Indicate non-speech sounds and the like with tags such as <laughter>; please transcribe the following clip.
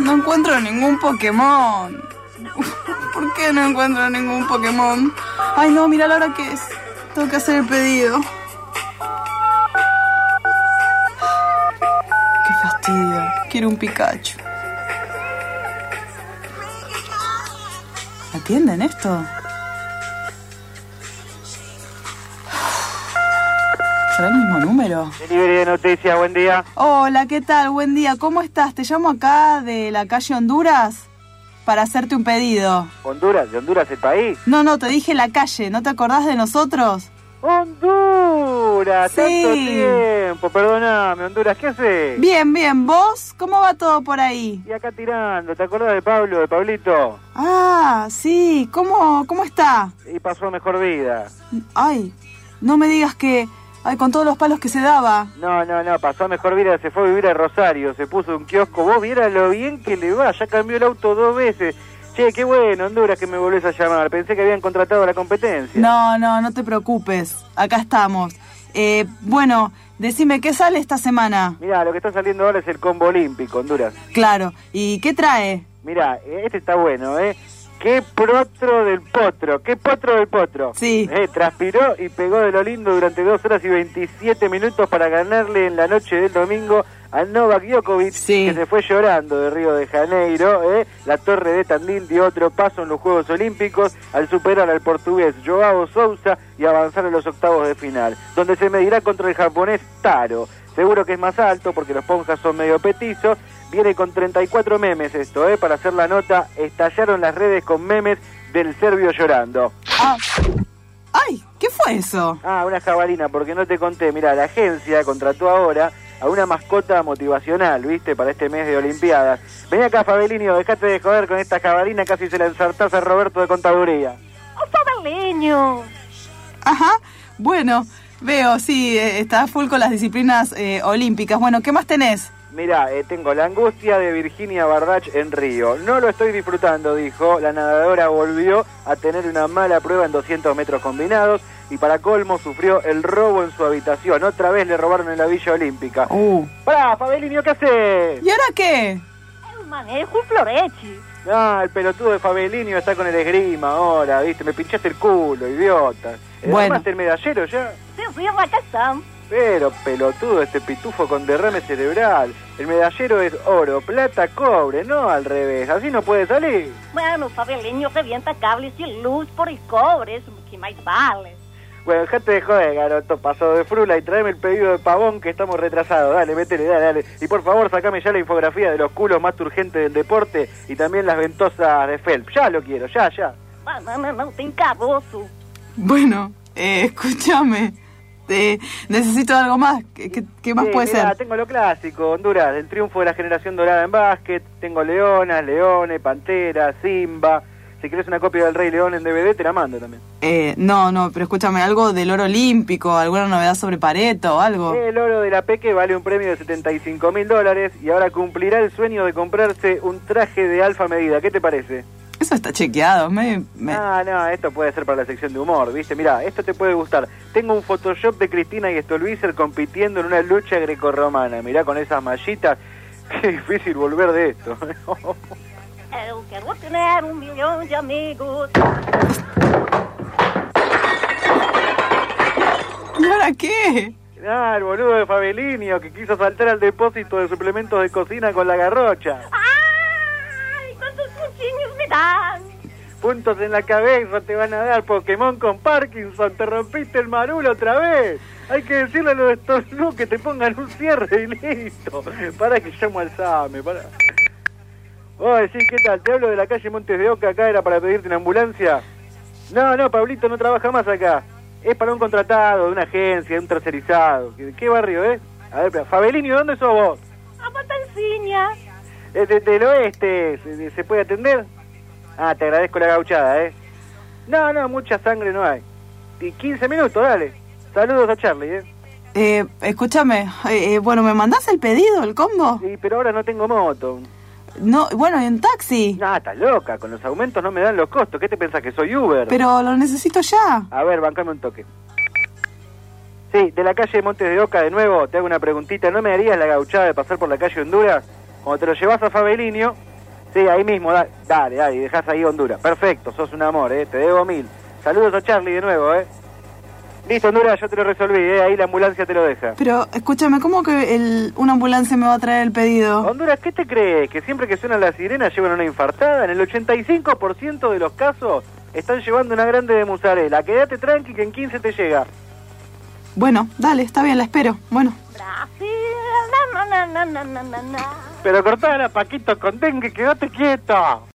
No encuentro ningún Pokémon. <laughs> ¿Por qué no encuentro ningún Pokémon? Ay, no, mira la hora que es. Tengo que hacer el pedido. Qué fastidio. Quiero un Pikachu. ¿Atienden esto? ¿Será el mismo número? Delivery de noticias, buen día. Hola, ¿qué tal? Buen día. ¿Cómo estás? Te llamo acá de la calle Honduras para hacerte un pedido. Honduras, ¿de Honduras el país? No, no, te dije la calle. ¿No te acordás de nosotros? Honduras, Sí. tanto tiempo, perdóname, Honduras, ¿qué haces? Bien, bien. ¿Vos? ¿Cómo va todo por ahí? Y acá tirando, ¿te acordás de Pablo, de Pablito? Ah, sí. ¿Cómo, cómo está? Y pasó mejor vida. Ay, no me digas que... Ay, con todos los palos que se daba. No, no, no, pasó mejor vida, se fue a vivir a Rosario, se puso un kiosco. Vos vieras lo bien que le va, ya cambió el auto dos veces. Che, qué bueno, Honduras, que me volvés a llamar. Pensé que habían contratado a la competencia. No, no, no te preocupes. Acá estamos. Eh, bueno, decime, ¿qué sale esta semana? Mirá, lo que está saliendo ahora es el combo olímpico, Honduras. Claro. ¿Y qué trae? Mirá, este está bueno, ¿eh? Qué potro del potro, qué potro del potro. Sí. Eh, transpiró y pegó de lo lindo durante 2 horas y 27 minutos para ganarle en la noche del domingo a Novak Djokovic, Sí. que se fue llorando de Río de Janeiro. ¿eh? La torre de Tandil dio otro paso en los Juegos Olímpicos al superar al portugués Joao Sousa y avanzar a los octavos de final, donde se medirá contra el japonés Taro. Seguro que es más alto porque los ponjas son medio petizos. Viene con 34 memes esto, ¿eh? Para hacer la nota, estallaron las redes con memes del serbio llorando. Ah. Ay, ¿qué fue eso? Ah, una jabalina, porque no te conté. Mira, la agencia contrató ahora a una mascota motivacional, ¿viste? Para este mes de Olimpiadas. Vení acá, Fabelinio, dejate de joder con esta jabalina, casi se la ensartás a Roberto de Contaduría. ¡Oh, Fabeleño! Ajá. Bueno, veo, sí, eh, está full con las disciplinas eh, olímpicas. Bueno, ¿qué más tenés? Mira, eh, tengo la angustia de Virginia Bardach en Río. No lo estoy disfrutando, dijo. La nadadora volvió a tener una mala prueba en 200 metros combinados y para colmo sufrió el robo en su habitación. Otra vez le robaron en la Villa Olímpica. Uh. ¡Pará, Fabelinio, qué haces? ¿Y ahora qué? El manejo Florechi. Ah, el pelotudo de Fabelinio está con el esgrima ahora, ¿viste? Me pinchaste el culo, idiota. Eh, Bueno. ¿Armaste el medallero ya? Acá están. Pero, pelotudo, este pitufo con derrame cerebral. El medallero es oro, plata, cobre, no al revés. Así no puede salir. Bueno, Fabeleño revienta cables y luz por el cobre, eso que más vale. Bueno, dejate de joder, garoto, pasado de frula y tráeme el pedido de pavón que estamos retrasados. Dale, métele, dale, dale. Y por favor, sacame ya la infografía de los culos más urgentes del deporte y también las ventosas de Phelps. Ya lo quiero, ya, ya. No, no, no, no, te encaroso. Bueno, eh, escúchame. Eh, necesito algo más. ¿Qué, más Sí, puede mirá, ser? Tengo lo clásico, Honduras, el triunfo de la generación dorada en básquet. Tengo leonas, leones, pantera, simba. Si querés una copia del Rey León en DVD, te la mando también. Eh, no, no, pero escúchame, algo del oro olímpico, alguna novedad sobre Pareto o algo. El oro de la Peque vale un premio de 75 mil dólares y ahora cumplirá el sueño de comprarse un traje de alfa medida. ¿Qué te parece? Eso está chequeado. Me, me- Ah, no, esto puede ser para la sección de humor, ¿viste? Mirá, esto te puede gustar. Tengo un Photoshop de Cristina y Stolbizer compitiendo en una lucha grecorromana. Mirá, con esas mallitas. <laughs> Qué difícil volver de esto. <laughs> Eu quero tener un millón de amigos. ¿Y ahora qué? ah, el boludo de Fabelinio que quiso saltar al depósito de suplementos de cocina con la garrocha. Puntos en la cabeza te van a dar Pokémon con Parkinson. Te rompiste el marulo otra vez. Hay que decirle a los no que te pongan un cierre y listo. Para que llamo al SAME, para. Oye, sí, ¿qué tal? Te hablo de la calle Montes de Oca, acá era para pedirte una ambulancia. No, no, Pablito no trabaja más acá. Es para un contratado, de una agencia, de un tercerizado. ¿Qué, qué barrio, eh? A ver, espera, Fabelinio, ¿dónde sos vos? ¡A Patalciña! Eh, de- del oeste, ¿se, se puede atender? Ah, te agradezco la gauchada, ¿eh? No, no, mucha sangre no hay. Y 15 minutos, dale. Saludos a Charlie, ¿eh? Eh, escúchame, eh, eh, bueno, ¿me mandás el pedido, el combo? Sí, pero ahora no tengo moto. No, bueno, en taxi. Ah, estás loca, con los aumentos no me dan los costos. ¿Qué te pensás que soy Uber? Pero lo necesito ya. A ver, bancame un toque. Sí, de la calle Montes de Oca, de nuevo, te hago una preguntita. ¿No me harías la gauchada de pasar por la calle Honduras? Cuando te lo llevas a Fabelinio, Sí, ahí mismo, da- dale, dale, dejás ahí Honduras. Perfecto, sos un amor, ¿eh? Te debo mil. Saludos a Charlie de nuevo, ¿eh? Listo, Honduras, yo te lo resolví, ¿eh? Ahí la ambulancia te lo deja. Pero escúchame, ¿cómo que el, una ambulancia me va a traer el pedido? Honduras, ¿qué te crees? ¿Que siempre que suenan las sirenas llevan una infartada? En el 85% de los casos están llevando una grande de mozzarella. Quédate tranqui que en 15 te llega. Bueno, dale, está bien, la espero. Bueno. Brasil, na, na. Pero cortala, Paquito, con dengue, quédate quieto.